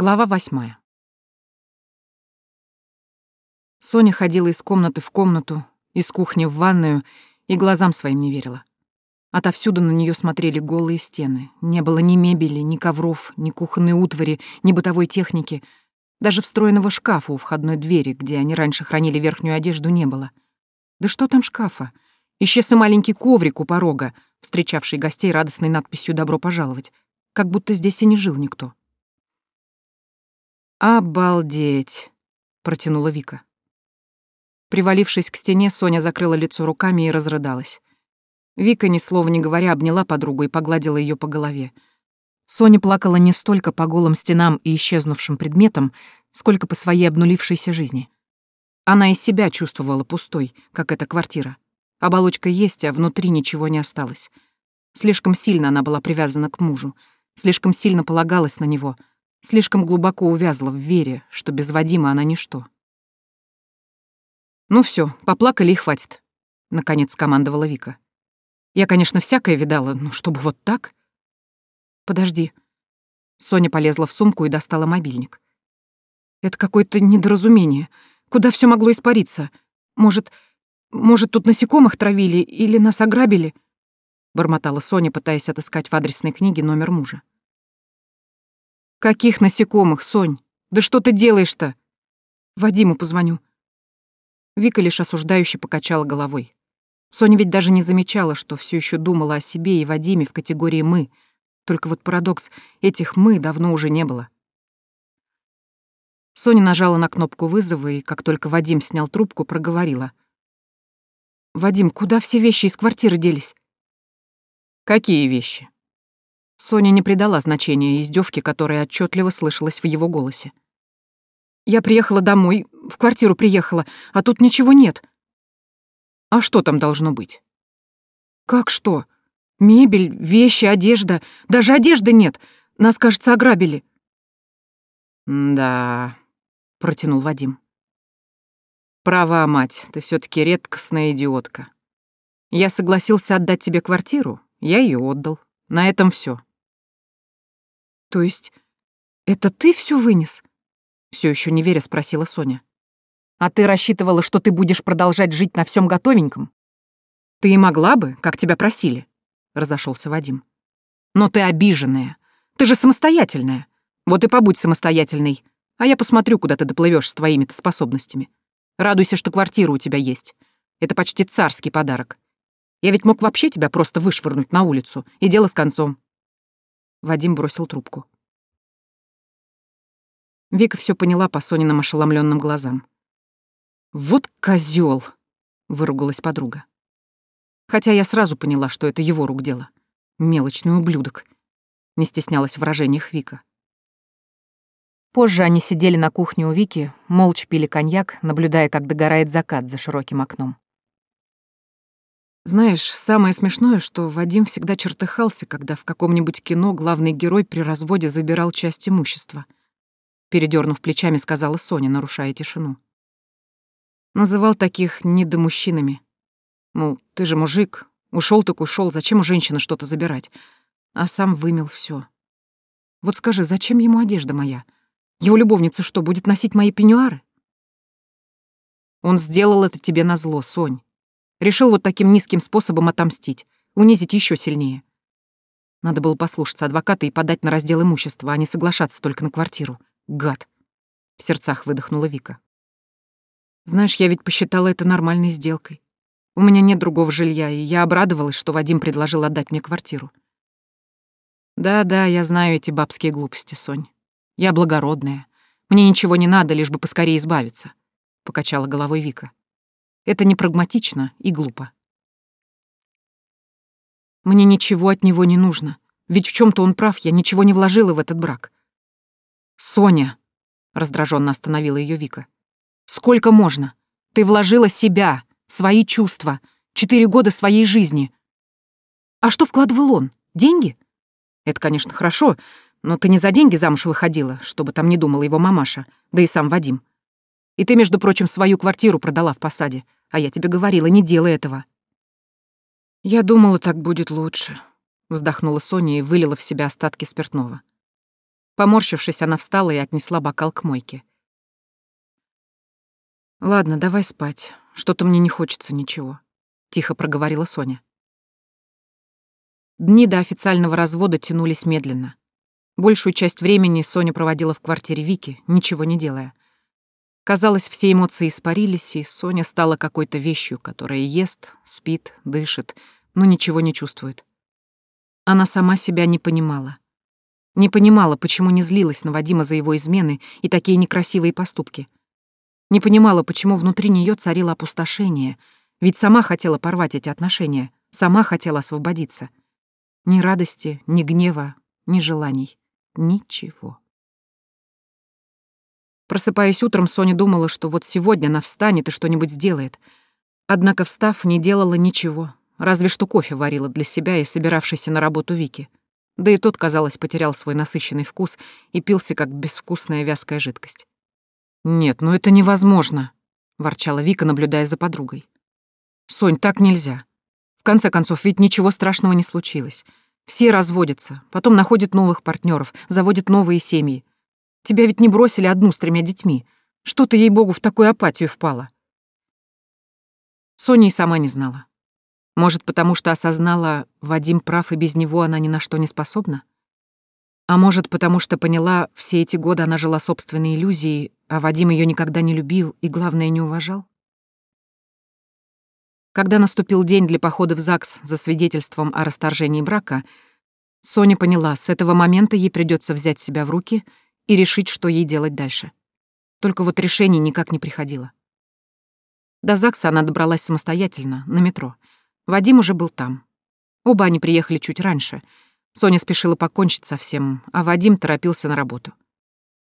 Глава восьмая. Соня ходила из комнаты в комнату, из кухни в ванную и глазам своим не верила. Отовсюду на нее смотрели голые стены. Не было ни мебели, ни ковров, ни кухонной утвари, ни бытовой техники. Даже встроенного шкафа у входной двери, где они раньше хранили верхнюю одежду, не было. Да что там шкафа? Исчез и маленький коврик у порога, встречавший гостей радостной надписью «Добро пожаловать», как будто здесь и не жил никто. «Обалдеть!» — протянула Вика. Привалившись к стене, Соня закрыла лицо руками и разрыдалась. Вика, ни слова не говоря, обняла подругу и погладила ее по голове. Соня плакала не столько по голым стенам и исчезнувшим предметам, сколько по своей обнулившейся жизни. Она и себя чувствовала пустой, как эта квартира. Оболочка есть, а внутри ничего не осталось. Слишком сильно она была привязана к мужу, слишком сильно полагалась на него — Слишком глубоко увязла в вере, что без Вадима она ничто. «Ну все, поплакали и хватит», — наконец командовала Вика. «Я, конечно, всякое видала, но чтобы вот так...» «Подожди». Соня полезла в сумку и достала мобильник. «Это какое-то недоразумение. Куда все могло испариться? Может, может, тут насекомых травили или нас ограбили?» Бормотала Соня, пытаясь отыскать в адресной книге номер мужа. «Каких насекомых, Сонь? Да что ты делаешь-то?» «Вадиму позвоню». Вика лишь осуждающе покачала головой. Соня ведь даже не замечала, что все еще думала о себе и Вадиме в категории «мы». Только вот парадокс, этих «мы» давно уже не было. Соня нажала на кнопку вызова и, как только Вадим снял трубку, проговорила. «Вадим, куда все вещи из квартиры делись?» «Какие вещи?» Соня не придала значения издевке, которая отчетливо слышалась в его голосе. «Я приехала домой, в квартиру приехала, а тут ничего нет». «А что там должно быть?» «Как что? Мебель, вещи, одежда. Даже одежды нет. Нас, кажется, ограбили». «Да», — протянул Вадим. «Права, мать, ты все таки редкостная идиотка. Я согласился отдать тебе квартиру, я ее отдал. На этом все. «То есть это ты все вынес?» Все еще не веря спросила Соня. «А ты рассчитывала, что ты будешь продолжать жить на всем готовеньком?» «Ты и могла бы, как тебя просили», — разошелся Вадим. «Но ты обиженная. Ты же самостоятельная. Вот и побудь самостоятельной, а я посмотрю, куда ты доплывешь с твоими-то способностями. Радуйся, что квартира у тебя есть. Это почти царский подарок. Я ведь мог вообще тебя просто вышвырнуть на улицу, и дело с концом. Вадим бросил трубку. Вика все поняла по Сониным ошеломленным глазам. «Вот козел! выругалась подруга. Хотя я сразу поняла, что это его рук дело. Мелочный ублюдок. Не стеснялась в выражениях Вика. Позже они сидели на кухне у Вики, молча пили коньяк, наблюдая, как догорает закат за широким окном. Знаешь, самое смешное, что Вадим всегда чертыхался, когда в каком-нибудь кино главный герой при разводе забирал часть имущества. Передернув плечами, сказала Соня, нарушая тишину. Называл таких недомужчинами. Мол, ты же мужик, ушел так ушел, зачем у женщины что-то забирать? А сам вымел все. Вот скажи, зачем ему одежда моя? Его любовница что, будет носить мои пеньюары? Он сделал это тебе назло, Сонь. Решил вот таким низким способом отомстить, унизить еще сильнее. Надо было послушаться адвоката и подать на раздел имущества, а не соглашаться только на квартиру. Гад. В сердцах выдохнула Вика. Знаешь, я ведь посчитала это нормальной сделкой. У меня нет другого жилья, и я обрадовалась, что Вадим предложил отдать мне квартиру. Да-да, я знаю эти бабские глупости, Сонь. Я благородная. Мне ничего не надо, лишь бы поскорее избавиться. Покачала головой Вика. Это не прагматично и глупо. Мне ничего от него не нужно, ведь в чем то он прав, я ничего не вложила в этот брак. «Соня!» — раздраженно остановила ее Вика. «Сколько можно? Ты вложила себя, свои чувства, четыре года своей жизни. А что вкладывал он? Деньги? Это, конечно, хорошо, но ты не за деньги замуж выходила, чтобы там не думала его мамаша, да и сам Вадим. И ты, между прочим, свою квартиру продала в посаде. А я тебе говорила, не делай этого. Я думала, так будет лучше. Вздохнула Соня и вылила в себя остатки спиртного. Поморщившись, она встала и отнесла бокал к мойке. «Ладно, давай спать. Что-то мне не хочется ничего», — тихо проговорила Соня. Дни до официального развода тянулись медленно. Большую часть времени Соня проводила в квартире Вики, ничего не делая. Казалось, все эмоции испарились, и Соня стала какой-то вещью, которая ест, спит, дышит, но ничего не чувствует. Она сама себя не понимала. Не понимала, почему не злилась на Вадима за его измены и такие некрасивые поступки. Не понимала, почему внутри нее царило опустошение, ведь сама хотела порвать эти отношения, сама хотела освободиться. Ни радости, ни гнева, ни желаний. Ничего. Просыпаясь утром, Соня думала, что вот сегодня она встанет и что-нибудь сделает. Однако, встав, не делала ничего, разве что кофе варила для себя и собиравшейся на работу Вики. Да и тот, казалось, потерял свой насыщенный вкус и пился, как безвкусная вязкая жидкость. «Нет, ну это невозможно», — ворчала Вика, наблюдая за подругой. «Сонь, так нельзя. В конце концов, ведь ничего страшного не случилось. Все разводятся, потом находят новых партнеров, заводят новые семьи. Тебя ведь не бросили одну с тремя детьми. Что ты, ей-богу, в такую апатию впала?» Соня и сама не знала. Может, потому что осознала, Вадим прав, и без него она ни на что не способна? А может, потому что поняла, все эти годы она жила собственной иллюзией, а Вадим ее никогда не любил и, главное, не уважал? Когда наступил день для похода в ЗАГС за свидетельством о расторжении брака, Соня поняла, с этого момента ей придется взять себя в руки и решить, что ей делать дальше. Только вот решение никак не приходило. До ЗАГСа она добралась самостоятельно, на метро. Вадим уже был там. Оба они приехали чуть раньше. Соня спешила покончить со всем, а Вадим торопился на работу.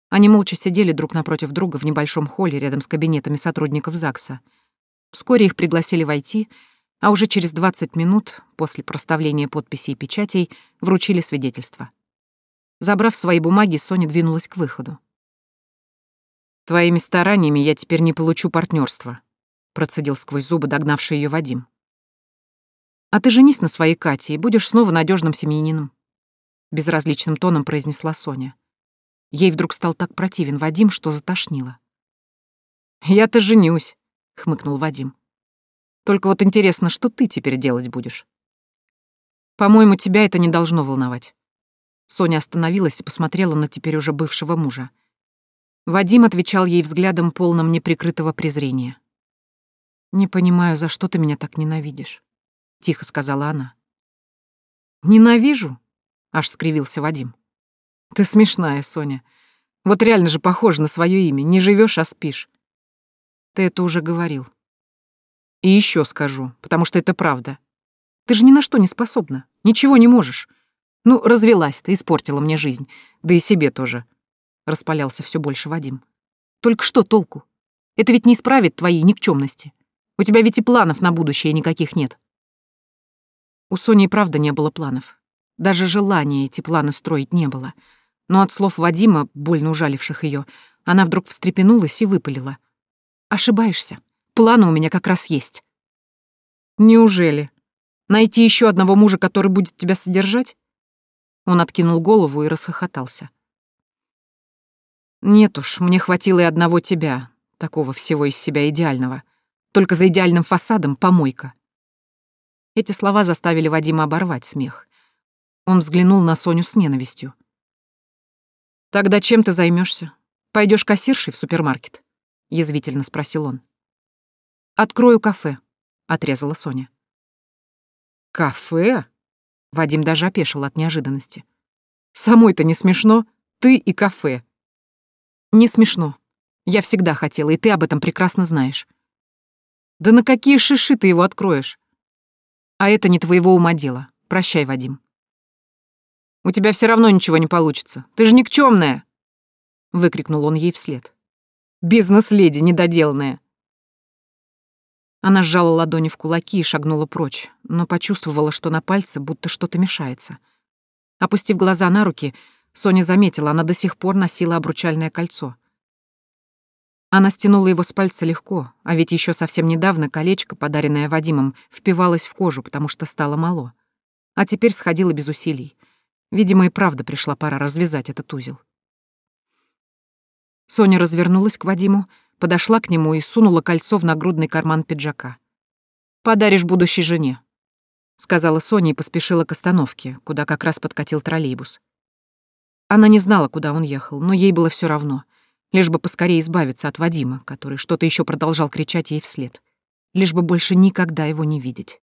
Они молча сидели друг напротив друга в небольшом холле рядом с кабинетами сотрудников ЗАГСа. Вскоре их пригласили войти, а уже через 20 минут после проставления подписей и печатей вручили свидетельство. Забрав свои бумаги, Соня двинулась к выходу. «Твоими стараниями я теперь не получу партнерства, процедил сквозь зубы догнавший ее Вадим. «А ты женись на своей Кате и будешь снова надежным семьянином», — безразличным тоном произнесла Соня. Ей вдруг стал так противен Вадим, что затошнило. «Я-то женюсь», — хмыкнул Вадим. «Только вот интересно, что ты теперь делать будешь?» «По-моему, тебя это не должно волновать». Соня остановилась и посмотрела на теперь уже бывшего мужа. Вадим отвечал ей взглядом полным неприкрытого презрения. «Не понимаю, за что ты меня так ненавидишь», — тихо сказала она. «Ненавижу?» — аж скривился Вадим. «Ты смешная, Соня. Вот реально же похоже на свое имя. Не живешь, а спишь». «Ты это уже говорил». «И еще скажу, потому что это правда. Ты же ни на что не способна, ничего не можешь. Ну, развелась ты, испортила мне жизнь. Да и себе тоже. Распалялся все больше Вадим. Только что толку? Это ведь не исправит твоей никчемности. У тебя ведь и планов на будущее никаких нет. У Сони и правда не было планов. Даже желания эти планы строить не было. Но от слов Вадима, больно ужаливших ее, она вдруг встрепенулась и выпалила. «Ошибаешься. Планы у меня как раз есть». «Неужели? Найти еще одного мужа, который будет тебя содержать?» Он откинул голову и расхохотался. «Нет уж, мне хватило и одного тебя, такого всего из себя идеального. Только за идеальным фасадом помойка». Эти слова заставили Вадима оборвать смех. Он взглянул на Соню с ненавистью. «Тогда чем ты займешься? Пойдешь кассиршей в супермаркет?» — язвительно спросил он. «Открою кафе», — отрезала Соня. «Кафе?» Вадим даже опешил от неожиданности. «Самой-то не смешно? Ты и кафе». «Не смешно. Я всегда хотела, и ты об этом прекрасно знаешь». «Да на какие шиши ты его откроешь?» «А это не твоего ума дело. Прощай, Вадим». «У тебя все равно ничего не получится. Ты же никчемная!» — выкрикнул он ей вслед. «Бизнес-леди недоделанная!» Она сжала ладони в кулаки и шагнула прочь, но почувствовала, что на пальце будто что-то мешается. Опустив глаза на руки, Соня заметила, она до сих пор носила обручальное кольцо. Она стянула его с пальца легко, а ведь еще совсем недавно колечко, подаренное Вадимом, впивалось в кожу, потому что стало мало. А теперь сходило без усилий. Видимо, и правда пришла пора развязать этот узел. Соня развернулась к Вадиму, подошла к нему и сунула кольцо в нагрудный карман пиджака. «Подаришь будущей жене», — сказала Соня и поспешила к остановке, куда как раз подкатил троллейбус. Она не знала, куда он ехал, но ей было все равно, лишь бы поскорее избавиться от Вадима, который что-то еще продолжал кричать ей вслед, лишь бы больше никогда его не видеть.